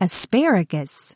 asparagus.